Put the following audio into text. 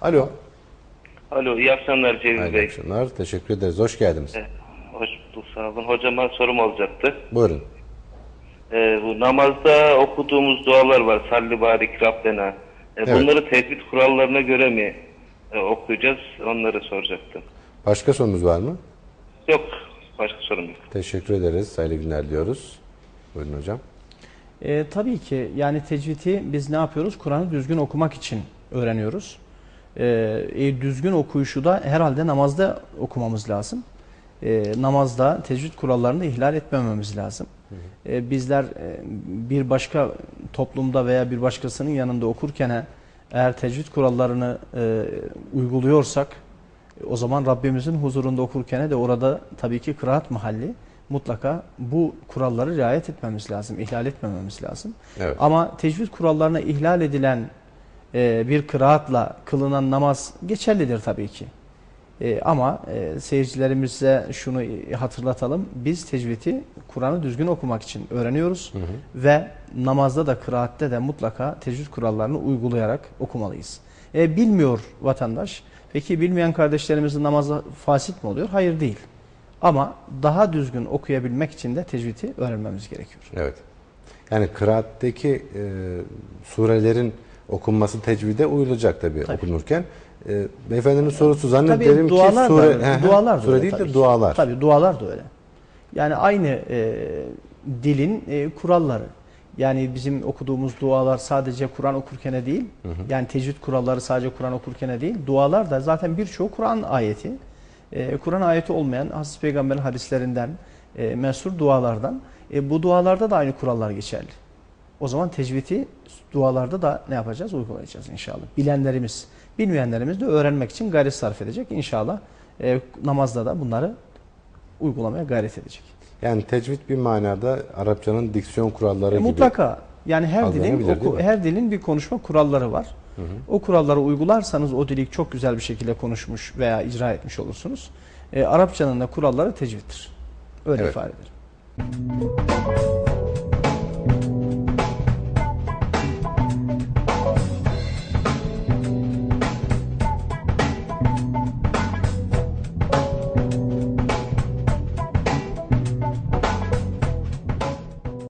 Alo. Alo, iyi akşamlar Hayırlı Bey. akşamlar. Teşekkür ederiz. Hoş geldiniz. Eh, Hoş bulduk, sağ olun. Hocama sorum olacaktı. Buyurun. Ee, bu namazda okuduğumuz dualar var. Salli barik Rabbena. Ee, Evet. Bunları tecvid kurallarına göre mi e, okuyacağız? Onları soracaktım. Başka sorunuz var mı? Yok, başka sorum yok. Teşekkür ederiz. Hayırlı günler diliyoruz. Buyurun hocam. E, tabii ki yani tecvidi biz ne yapıyoruz? Kur'an'ı düzgün okumak için öğreniyoruz. E, e, düzgün okuyuşu da herhalde namazda okumamız lazım. E, namazda tecvid kurallarını ihlal etmememiz lazım. E, bizler e, bir başka toplumda veya bir başkasının yanında okurken eğer tecvid kurallarını e, uyguluyorsak e, o zaman Rabbimizin huzurunda okurken de orada tabii ki kıraat mahalli mutlaka bu kuralları riayet etmemiz lazım, ihlal etmememiz lazım. Evet. Ama tecvid kurallarına ihlal edilen e, bir kıraatla kılınan namaz geçerlidir tabii ki. E, ama e, seyircilerimize şunu hatırlatalım. Biz tecvidi Kur'an'ı düzgün okumak için öğreniyoruz ve namazda da kıraatte de mutlaka tecvid kurallarını uygulayarak okumalıyız. E, bilmiyor vatandaş. Peki bilmeyen kardeşlerimizin namazı fasit mi oluyor? Hayır değil. Ama daha düzgün okuyabilmek için de tecvidi öğrenmemiz gerekiyor. Evet. Yani kıraatteki e, surelerin okunması tecvide uyulacak tabii, Tabii. okunurken. E, beyefendinin sorusu zannederim Tabii ki dualar sure, da. He dualar da sure öyle değil de ki. dualar. Tabii dualar da öyle. Yani aynı e, dilin e, kuralları. Yani bizim okuduğumuz dualar sadece Kur'an okurken değil, yani tecvid kuralları sadece Kur'an okurken değil, dualar da zaten birçoğu Kur'an ayeti. E, Kur'an ayeti olmayan Hazreti Peygamber'in hadislerinden, e, mensur dualardan, e, bu dualarda da aynı kurallar geçerli. O zaman tecvidi dualarda da ne yapacağız? Uygulayacağız inşallah. Bilenlerimiz, bilmeyenlerimiz de öğrenmek için gayret sarf edecek. İnşallah e, namazda da bunları uygulamaya gayret edecek. Yani tecvid bir manada Arapçanın diksiyon kuralları E, gibi. mutlaka yani her dilin oku- her dilin bir konuşma kuralları var. O kuralları uygularsanız o dili çok güzel bir şekilde konuşmuş veya icra etmiş olursunuz. E, Arapçanın da kuralları tecviddir. Öyle Evet. ifade ederim.